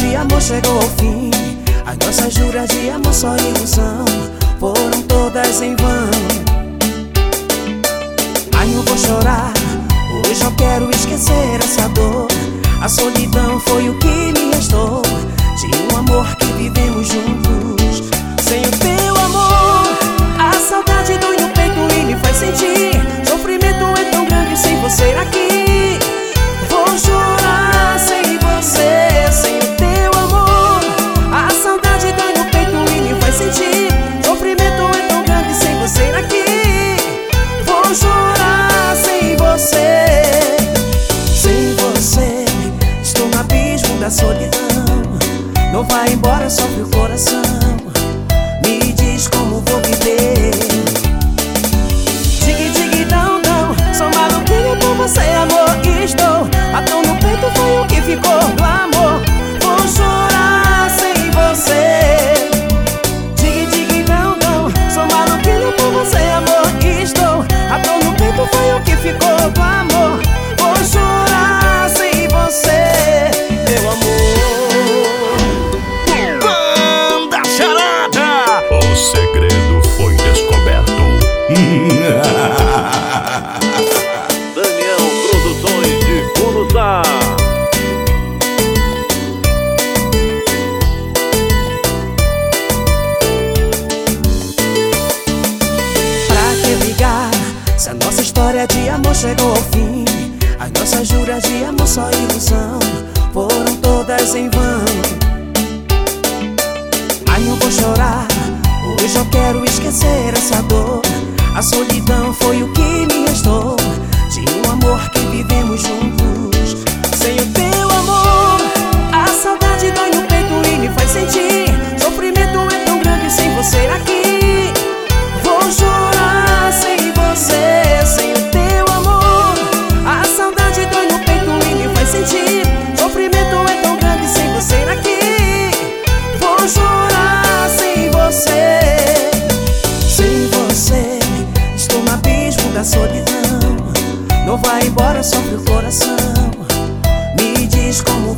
de amor chegou ao fim. As nossas juras de amor só ilusão foram todas em vão. Ai, não vou chorar, hoje eu quero esquecer essa dor. A solidão foi o que me restou vai embora, sofre o coração. Me diz como vou viver. Digue, digue, não, não. Sou maluquinho por você, amor. Estou. A dor no peito foi o que ficou do amor. Vou chorar sem você. Digue, digue, não, não. Sou maluquinho por você, amor. Estou. A dor no peito foi o que história de amor chegou ao fim? As nossas juras de amor só ilusão foram todas em vão. Ai, não vou chorar, hoje eu quero esquecer essa dor. A solidão foi o que me restou agora sofre o coração. Me diz como